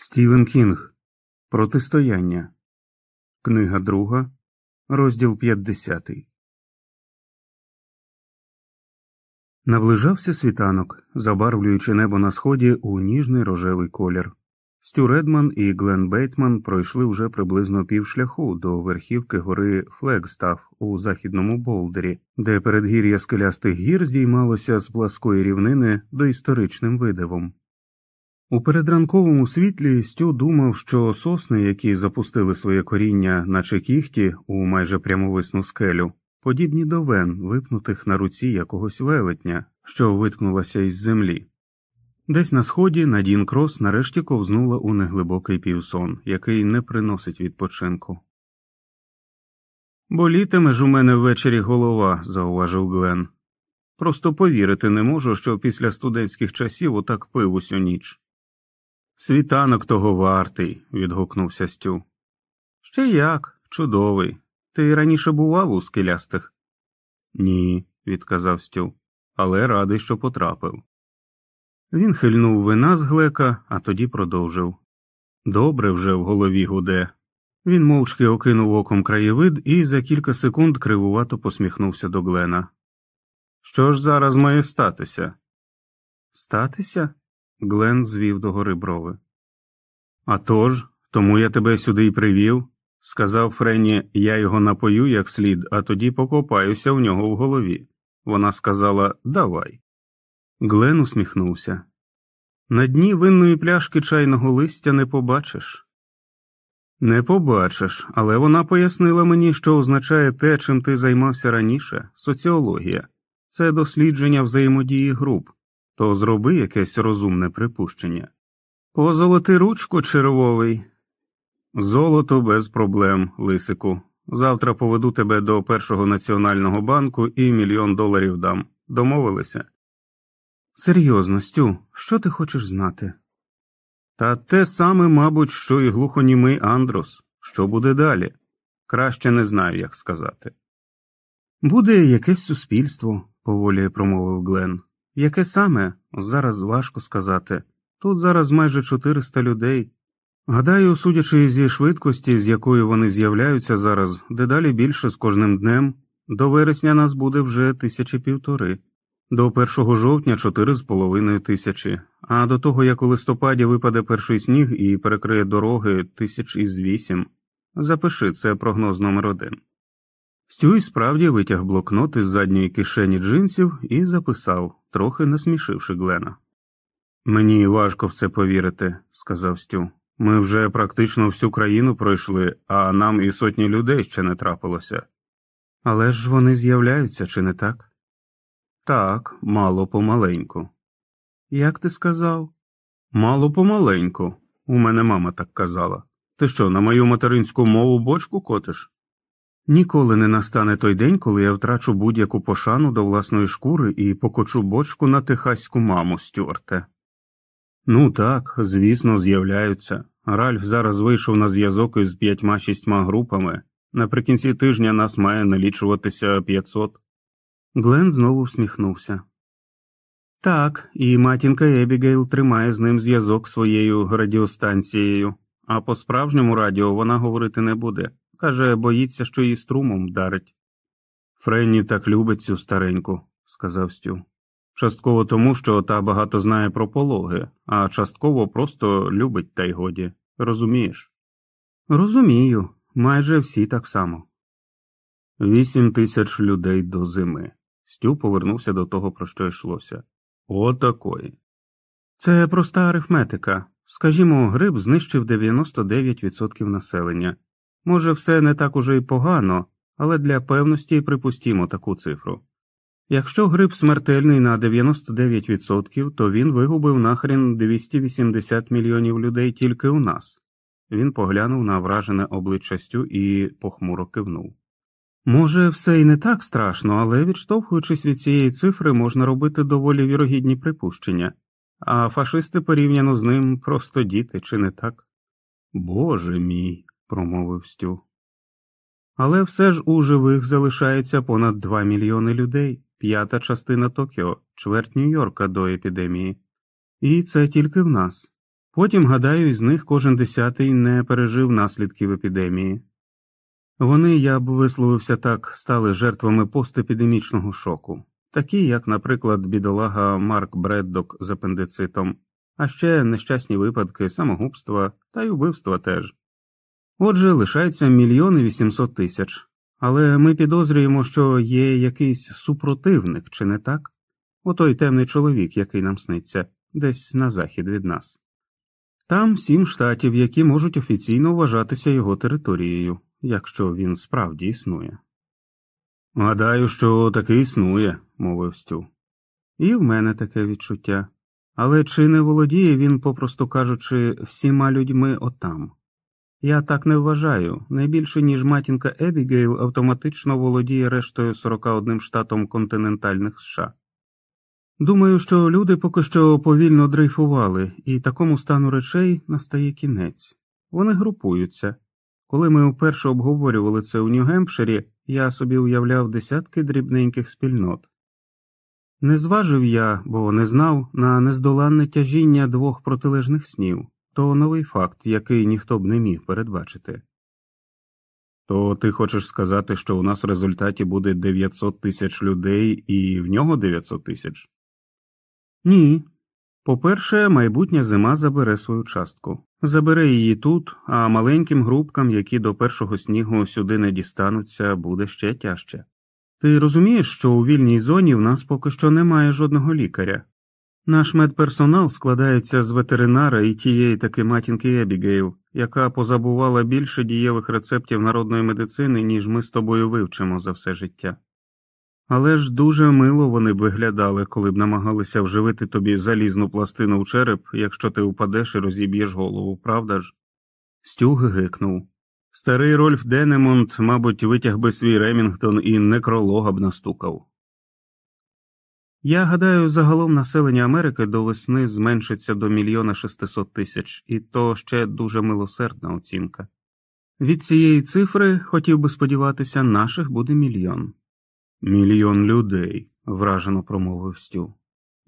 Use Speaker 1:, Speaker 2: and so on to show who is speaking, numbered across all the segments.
Speaker 1: Стівен Кінг Протистояння. Книга друга, розділ 50. Наближався світанок, забарвлюючи небо на сході у ніжний рожевий колір. Стю Редман і Глен Бейтман пройшли вже приблизно півшляху до верхівки гори Флегстаф у західному Болдері, де передгір'я Скелястих гір здіймалося з пласкої рівнини доісторичним видивом. У передранковому світлі Стю думав, що сосни, які запустили своє коріння, наче кіхті, у майже прямовисну скелю, подібні до вен, випнутих на руці якогось велетня, що виткнулася із землі. Десь на сході Надін Крос нарешті ковзнула у неглибокий півсон, який не приносить відпочинку. Болітиме ж у мене ввечері голова, зауважив Глен. Просто повірити не можу, що після студентських часів отак пив усю ніч. Світанок того вартий, відгукнувся Стю. Ще як, чудовий. Ти раніше бував у скелястих? Ні, відказав Стю, але радий, що потрапив. Він хильнув вина з глека, а тоді продовжив. Добре вже в голові гуде. Він мовчки окинув оком краєвид і за кілька секунд кривувато посміхнувся до Глена. Що ж зараз має статися? Статися? Глен звів догори брови. «А тож, тому я тебе сюди й привів. Сказав Френі, я його напою як слід, а тоді покопаюся в нього в голові. Вона сказала Давай. Глен усміхнувся. На дні винної пляшки чайного листя не побачиш. Не побачиш, але вона пояснила мені, що означає те, чим ти займався раніше соціологія, це дослідження взаємодії груп, то зроби якесь розумне припущення. Позолоти ручку червовий. Золото без проблем, Лисику. Завтра поведу тебе до першого національного банку і мільйон доларів дам. Домовилися? Серйозно, Стю, що ти хочеш знати? Та те саме, мабуть, що і глухонімий Андрос. Що буде далі? Краще не знаю, як сказати. Буде якесь суспільство, поволі промовив Глен. Яке саме, зараз важко сказати. Тут зараз майже 400 людей. Гадаю, судячи зі швидкості, з якою вони з'являються зараз, дедалі більше з кожним днем, до вересня нас буде вже тисячі півтори, до 1 жовтня чотири з половиною тисячі, а до того як у листопаді випаде перший сніг і перекриє дороги тисяч із вісім. Запиши це прогноз номер один. Стюй справді витяг блокнот із задньої кишені джинсів і записав, трохи насмішивши Глена. Мені важко в це повірити, сказав Стю. Ми вже практично всю країну пройшли, а нам і сотні людей ще не трапилося. Але ж вони з'являються, чи не так? Так, мало помаленьку. Як ти сказав? Мало помаленьку. У мене мама так казала. Ти що, на мою материнську мову бочку котиш? Ніколи не настане той день, коли я втрачу будь-яку пошану до власної шкури і покочу бочку на техаську маму, Стюарте. Ну так, звісно, з'являються. Ральф зараз вийшов на зв'язок із п'ятьма шістьма групами. Наприкінці тижня нас має налічуватися 500. Глен знову всміхнувся. Так, і матінка Ебігейл тримає з ним зв'язок своєю радіостанцією, а по справжньому радіо вона говорити не буде. Каже, боїться, що її струмом вдарить. Френні так любить цю стареньку, сказав Стю. Частково тому, що та багато знає про пологи, а частково просто любить та й годі. Розумієш? Розумію, майже всі так само. Вісім тисяч людей до зими. Стю повернувся до того, про що йшлося. Отакої. Це проста арифметика. Скажімо, гриб знищив 99% населення. Може, все не так уже й погано, але для певності припустімо таку цифру. Якщо гриб смертельний на 99%, то він вигубив нахрін 280 мільйонів людей тільки у нас. Він поглянув на вражене обличчя Стю і похмуро кивнув. Може, все і не так страшно, але відштовхуючись від цієї цифри, можна робити доволі вірогідні припущення, а фашисти порівняно з ним просто діти, чи не так? Боже мій, промовив Стю. Але все ж у живих залишається понад 2 мільйони людей п'ята частина Токіо, чверть Нью-Йорка до епідемії, і це тільки в нас. Потім, гадаю, із них кожен десятий не пережив наслідків епідемії. Вони, я б висловився так, стали жертвами постепідемічного шоку, такі, як, наприклад, бідолага Марк Бреддок з апендицитом, а ще нещасні випадки самогубства та й убивства теж. Отже, лишається мільйон і вісімсот тисяч, але ми підозрюємо, що є якийсь супротивник, чи не так? Отой темний чоловік, який нам сниться, десь на захід від нас. Там сім штатів, які можуть офіційно вважатися його територією, якщо він справді існує. Гадаю, що таки існує, мовив Стю. І в мене таке відчуття. Але чи не володіє він, попросту кажучи, всіма людьми отам? Я так не вважаю, не більше, ніж матінка Ебігейл автоматично володіє рештою 41 штатом континентальних США. Думаю, що люди поки що повільно дрейфували, і такому стану речей настає кінець. Вони групуються. Коли ми вперше обговорювали це у Нью-Гемпширі, я собі уявляв десятки дрібненьких спільнот. Не зважив я, бо не знав, на нездоланне тяжіння двох протилежних снів то новий факт, який ніхто б не міг передбачити. То ти хочеш сказати, що у нас в результаті буде 900 тисяч людей і в нього 900 тисяч? Ні. По-перше, майбутня зима забере свою частку. Забере її тут, а маленьким групкам, які до першого снігу сюди не дістануться, буде ще тяжче. Ти розумієш, що у вільній зоні в нас поки що немає жодного лікаря. Наш медперсонал складається з ветеринара і тієї таки матінки Ебігейл, яка позабувала більше дієвих рецептів народної медицини, ніж ми з тобою вивчимо за все життя. Але ж дуже мило вони б виглядали, коли б намагалися вживити тобі залізну пластину в череп, якщо ти впадеш і розіб'єш голову, правда ж? Стюг гикнув. Старий Рольф Денемонт, мабуть, витяг би свій Ремінгтон і некролога б настукав. Я гадаю, загалом населення Америки до весни зменшиться до мільйона шестисот тисяч, і то ще дуже милосердна оцінка. Від цієї цифри, хотів би сподіватися, наших буде мільйон. Мільйон людей, вражено промовив Стю.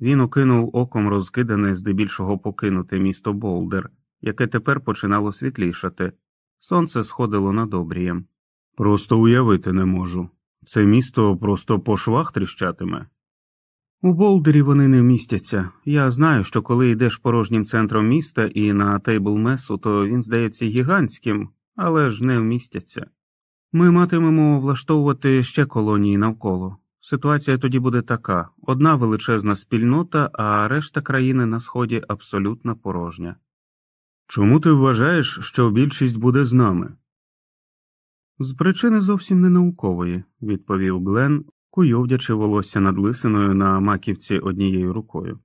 Speaker 1: Він окинув оком розкидане, здебільшого покинуте місто Болдер, яке тепер починало світлішати. Сонце сходило над обрієм. Просто уявити не можу. Це місто просто по швах тріщатиме. У Болдері вони не вмістяться. Я знаю, що коли йдеш порожнім центром міста і на Тейблмесу, то він здається гігантським, але ж не вмістяться. Ми матимемо влаштовувати ще колонії навколо. Ситуація тоді буде така одна величезна спільнота, а решта країни на сході абсолютно порожня. Чому ти вважаєш, що більшість буде з нами? З причини зовсім не наукової, відповів Глен, куйовдячи волосся над лисиною на маківці однією рукою.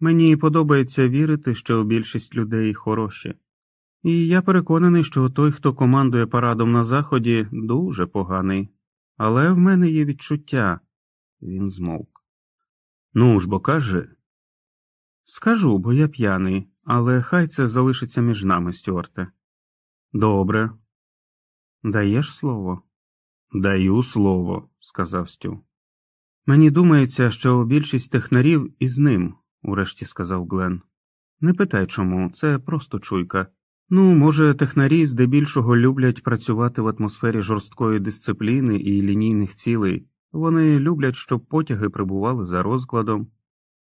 Speaker 1: Мені подобається вірити, що більшість людей хороші, і я переконаний, що той, хто командує парадом на заході, дуже поганий, але в мене є відчуття він змовк. Ну ж бо кажи. Скажу, бо я п'яний, але хай це залишиться між нами, Стюарте. Добре. Даєш слово? Даю слово, сказав Стю. Мені думається, що більшість технарів із ним, урешті сказав Глен. Не питай чому, це просто чуйка. Ну, може, технарі здебільшого люблять працювати в атмосфері жорсткої дисципліни і лінійних цілей. Вони люблять, щоб потяги прибували за розкладом.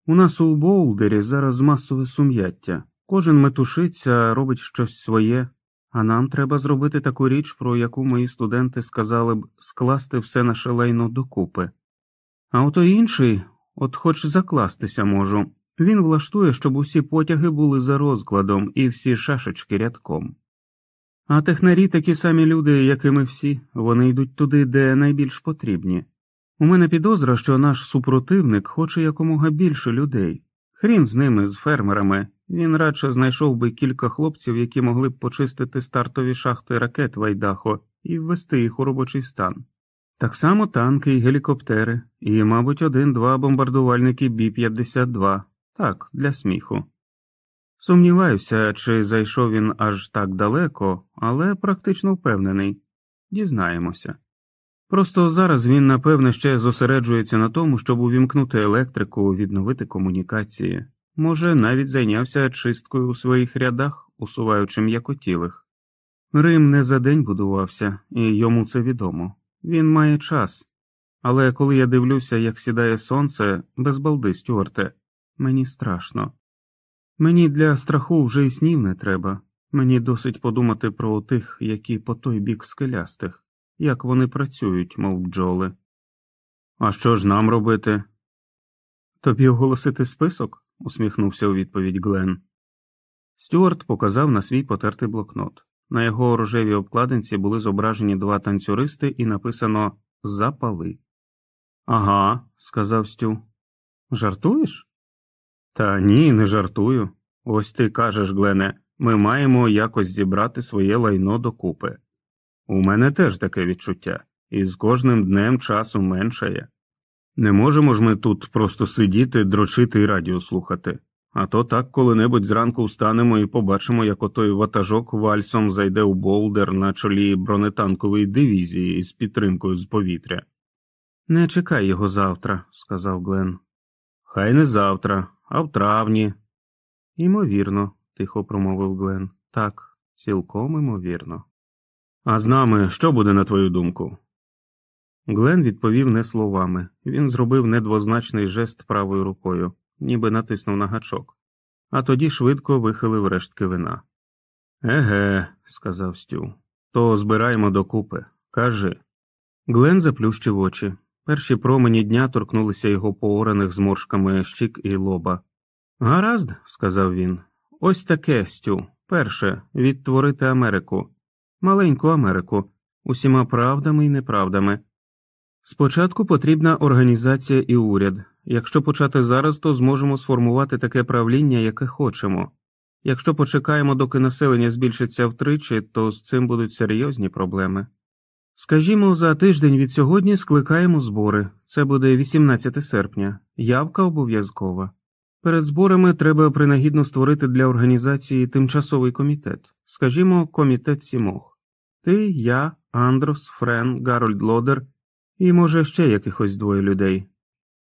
Speaker 1: У нас у Боулдері зараз масове сум'яття. Кожен метушиться, робить щось своє, а нам треба зробити таку річ, про яку мої студенти сказали б скласти все наше лайно докупи. А ото інший, от хоч закластися можу, він влаштує, щоб усі потяги були за розкладом і всі шашечки рядком. А технарі такі самі люди, як і ми всі, вони йдуть туди, де найбільш потрібні. У мене підозра, що наш супротивник хоче якомога більше людей. Хрін з ними, з фермерами, він радше знайшов би кілька хлопців, які могли б почистити стартові шахти ракет Вайдахо і ввести їх у робочий стан. Так само танки і гелікоптери, і, мабуть, один-два бомбардувальники Бі 52 так, для сміху. Сумніваюся, чи зайшов він аж так далеко, але практично впевнений дізнаємося. Просто зараз він, напевне, ще зосереджується на тому, щоб увімкнути електрику, відновити комунікації. Може, навіть зайнявся чисткою у своїх рядах, усуваючи м'якотілих. Рим не за день будувався, і йому це відомо. Він має час. Але коли я дивлюся, як сідає сонце, без балди, Стюарте, мені страшно. Мені для страху вже і снів не треба. Мені досить подумати про тих, які по той бік скелястих, як вони працюють, мов бджоли. А що ж нам робити? Тобі оголосити список? Усміхнувся у відповідь Глен. Стюарт показав на свій потертий блокнот. На його рожевій обкладинці були зображені два танцюристи і написано Запали. Ага, сказав Стю. Жартуєш? Та ні, не жартую. Ось ти кажеш, Глене, ми маємо якось зібрати своє лайно докупи. У мене теж таке відчуття, і з кожним днем часу меншає. Не можемо ж ми тут просто сидіти, дрочити і радіо слухати, а то так коли-небудь зранку встанемо і побачимо, як отой ватажок вальсом зайде у Болдер на чолі бронетанкової дивізії із підтримкою з повітря. Не чекай його завтра, сказав Глен. Хай не завтра, а в травні. Імовірно, тихо промовив Глен. Так, цілком імовірно. А з нами що буде на твою думку? Глен відповів не словами він зробив недвозначний жест правою рукою, ніби натиснув на гачок, а тоді швидко вихилив рештки вина. Еге, сказав Стю, то збираємо докупи. Кажи. Глен заплющив очі. Перші промені дня торкнулися його поораних зморшками щік і лоба. Гаразд, сказав він, ось таке, Стю. Перше відтворити Америку, маленьку Америку, усіма правдами і неправдами. Спочатку потрібна організація і уряд. Якщо почати зараз, то зможемо сформувати таке правління, яке хочемо. Якщо почекаємо, доки населення збільшиться втричі, то з цим будуть серйозні проблеми. Скажімо, за тиждень від сьогодні скликаємо збори, це буде 18 серпня, явка обов'язкова. Перед зборами треба принагідно створити для організації тимчасовий комітет, скажімо, комітет сімох. Ти, я, Андрос, Френ, Гарольд Лодер і, може, ще якихось двоє людей.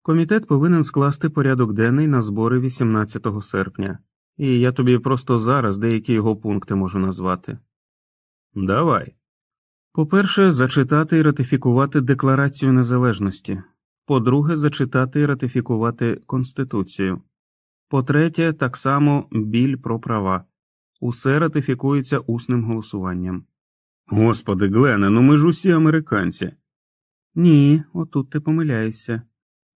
Speaker 1: Комітет повинен скласти порядок денний на збори 18 серпня, і я тобі просто зараз деякі його пункти можу назвати. Давай. По-перше, зачитати і ратифікувати Декларацію Незалежності, по-друге, зачитати і ратифікувати Конституцію. По третє, так само біль про права. Усе ратифікується усним голосуванням. Господи, Глене, ну ми ж усі американці. Ні, отут ти помиляєшся,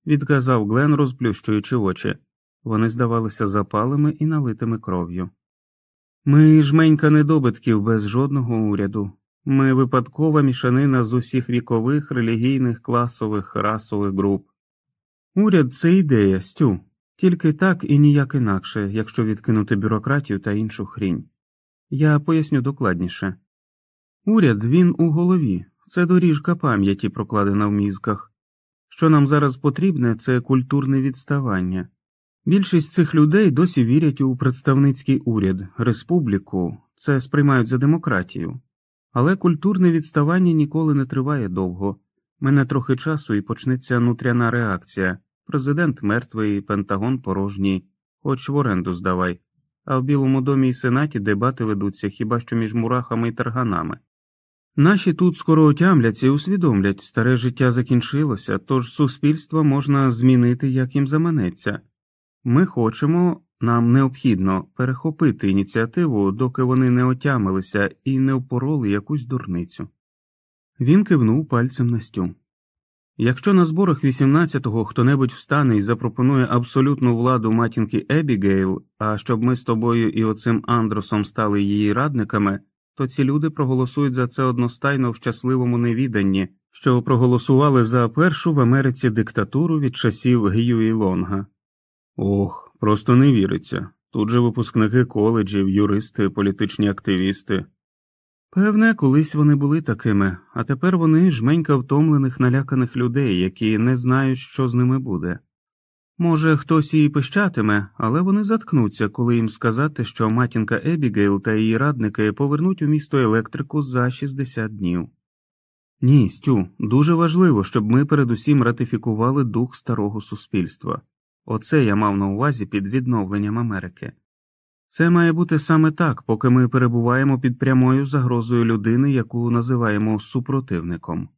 Speaker 1: відказав Глен, розплющуючи очі. Вони здавалися запалими і налитими кров'ю. Ми жменька недобитків без жодного уряду. Ми випадкова мішанина з усіх вікових, релігійних, класових, расових груп. Уряд це ідея, Стю, тільки так і ніяк інакше, якщо відкинути бюрократію та іншу хрінь. Я поясню докладніше. Уряд він у голові, це доріжка пам'яті прокладена в мізках. Що нам зараз потрібне, це культурне відставання. Більшість цих людей досі вірять у представницький уряд, республіку, це сприймають за демократію. Але культурне відставання ніколи не триває довго. Мене трохи часу і почнеться нутряна реакція. Президент мертвий, Пентагон порожній, хоч в оренду здавай, а в Білому домі і Сенаті дебати ведуться хіба що між мурахами і тарганами. Наші тут скоро отямляться і усвідомлять, старе життя закінчилося, тож суспільство можна змінити, як їм заманеться. Ми хочемо, нам необхідно перехопити ініціативу, доки вони не отямилися і не впороли якусь дурницю. Він кивнув пальцем на стю. Якщо на зборах 18-го хто небудь встане і запропонує абсолютну владу матінки Ебігейл, а щоб ми з тобою і оцим Андросом стали її радниками, то ці люди проголосують за це одностайно в щасливому невіданні, що проголосували за першу в Америці диктатуру від часів Гюї Лонга. Ох, просто не віриться. Тут же випускники коледжів, юристи, політичні активісти. Певне, колись вони були такими, а тепер вони жменька втомлених наляканих людей, які не знають, що з ними буде. Може, хтось і пищатиме, але вони заткнуться, коли їм сказати, що матінка Ебігейл та її радники повернуть у місто електрику за 60 днів. Ні, Стю, дуже важливо, щоб ми передусім ратифікували дух старого суспільства. Оце я мав на увазі під відновленням Америки. Це має бути саме так, поки ми перебуваємо під прямою загрозою людини, яку називаємо супротивником.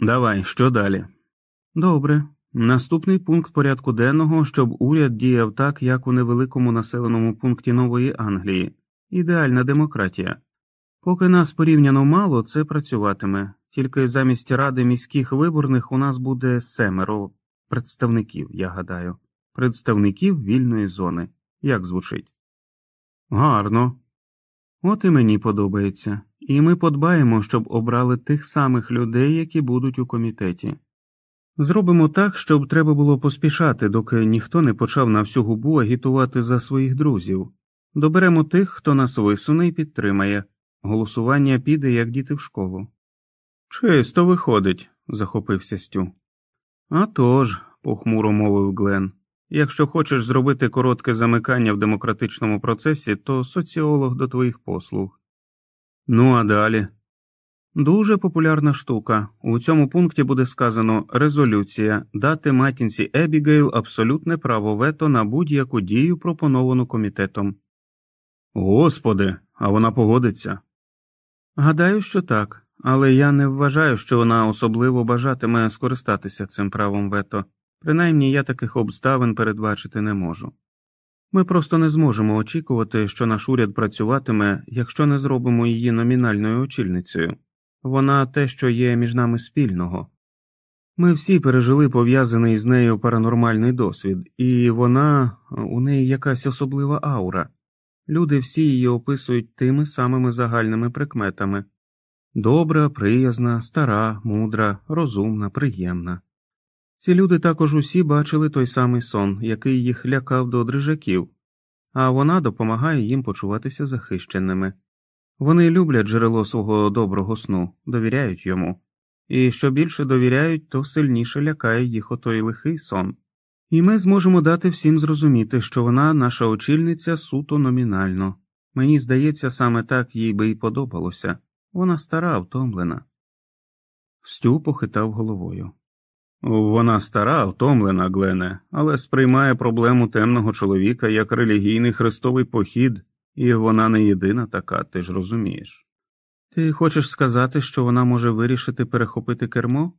Speaker 1: Давай, що далі? Добре. Наступний пункт порядку денного, щоб уряд діяв так, як у невеликому населеному пункті Нової Англії ідеальна демократія. Поки нас порівняно мало, це працюватиме, тільки замість ради міських виборних у нас буде семеро представників, я гадаю, представників вільної зони. Як звучить? Гарно. От і мені подобається, і ми подбаємо, щоб обрали тих самих людей, які будуть у комітеті. Зробимо так, щоб треба було поспішати, доки ніхто не почав на всю губу агітувати за своїх друзів. Доберемо тих, хто нас висуне і підтримає. Голосування піде, як діти в школу. Чисто виходить, захопився Стю. «А тож», – похмуро мовив Глен, якщо хочеш зробити коротке замикання в демократичному процесі, то соціолог до твоїх послуг. Ну, а далі. Дуже популярна штука. У цьому пункті буде сказано резолюція дати матінці Ебігейл абсолютне право вето на будь-яку дію, пропоновану комітетом. Господи, а вона погодиться. Гадаю, що так, але я не вважаю, що вона особливо бажатиме скористатися цим правом вето, принаймні я таких обставин передбачити не можу. Ми просто не зможемо очікувати, що наш уряд працюватиме, якщо не зробимо її номінальною очільницею вона те, що є між нами спільного. Ми всі пережили пов'язаний з нею паранормальний досвід, і вона у неї якась особлива аура. Люди всі її описують тими самими загальними прикметами добра, приязна, стара, мудра, розумна, приємна. Ці люди також усі бачили той самий сон, який їх лякав до дрижаків, а вона допомагає їм почуватися захищеними. Вони люблять джерело свого доброго сну, довіряють йому, і що більше довіряють, то сильніше лякає їх отой лихий сон. І ми зможемо дати всім зрозуміти, що вона наша очільниця суто номінально. Мені здається, саме так їй би й подобалося вона стара, втомлена. Стю похитав головою. Вона стара, втомлена, Глене, але сприймає проблему темного чоловіка як релігійний хрестовий похід, і вона не єдина така, ти ж розумієш. Ти хочеш сказати, що вона може вирішити перехопити кермо?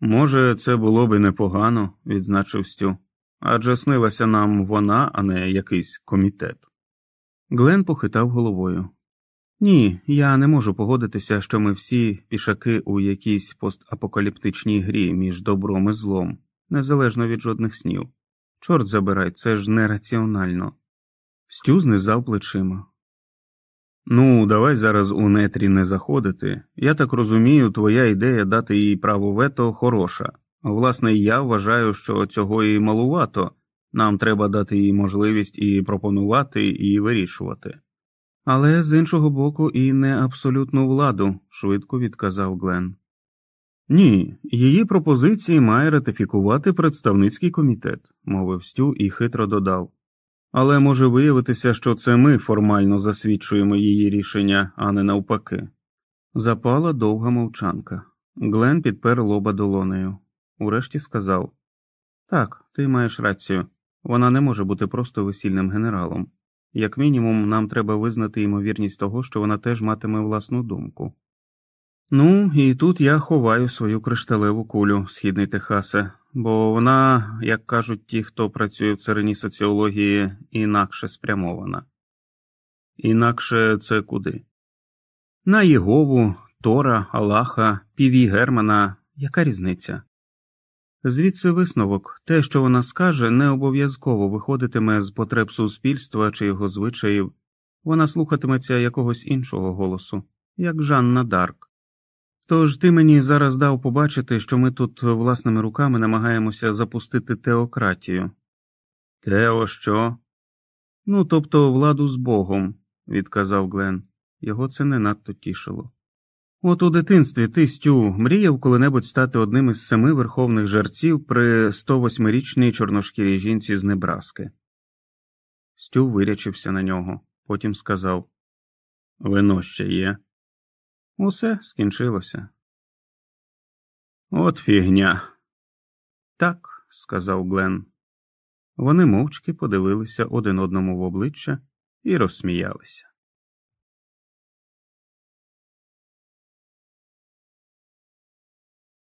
Speaker 1: Може, це було б непогано, відзначив Стю, адже снилася нам вона, а не якийсь комітет. Глен похитав головою. Ні, я не можу погодитися, що ми всі пішаки у якійсь постапокаліптичній грі між добром і злом, незалежно від жодних снів. Чорт забирай, це ж нераціонально. Стю знизав плечима. Ну, давай зараз у нетрі не заходити. Я так розумію, твоя ідея дати їй право вето хороша. Власне, я вважаю, що цього і малувато, нам треба дати їй можливість і пропонувати, і вирішувати. Але з іншого боку, і не абсолютну владу, швидко відказав Глен. Ні, її пропозиції має ратифікувати представницький комітет, мовив Стю і хитро додав але може виявитися, що це ми формально засвідчуємо її рішення, а не навпаки. Запала довга мовчанка. Глен підпер лоба долонею. Урешті сказав Так, ти маєш рацію. Вона не може бути просто весільним генералом. Як мінімум, нам треба визнати ймовірність того, що вона теж матиме власну думку. Ну, і тут я ховаю свою кришталеву кулю, східний Техасе, бо вона, як кажуть ті, хто працює в царині соціології, інакше спрямована. Інакше це куди? На Єгову, Тора, Аллаха, Піві Германа, яка різниця? Звідси висновок те, що вона скаже, не обов'язково виходитиме з потреб суспільства чи його звичаїв, вона слухатиметься якогось іншого голосу, як Жанна д'Арк. Тож ти мені зараз дав побачити, що ми тут власними руками намагаємося запустити теократію. Тео що? Ну, тобто владу з Богом, відказав Глен. Його це не надто тішило. От у дитинстві ти, Стю, мріяв коли-небудь стати одним із семи верховних жерців при 108-річній чорношкірій жінці з Небраски. Стю вирячився на нього, потім сказав Вино ще є. Усе скінчилося. От фігня. Так, сказав Глен. Вони мовчки подивилися один одному в обличчя і розсміялися.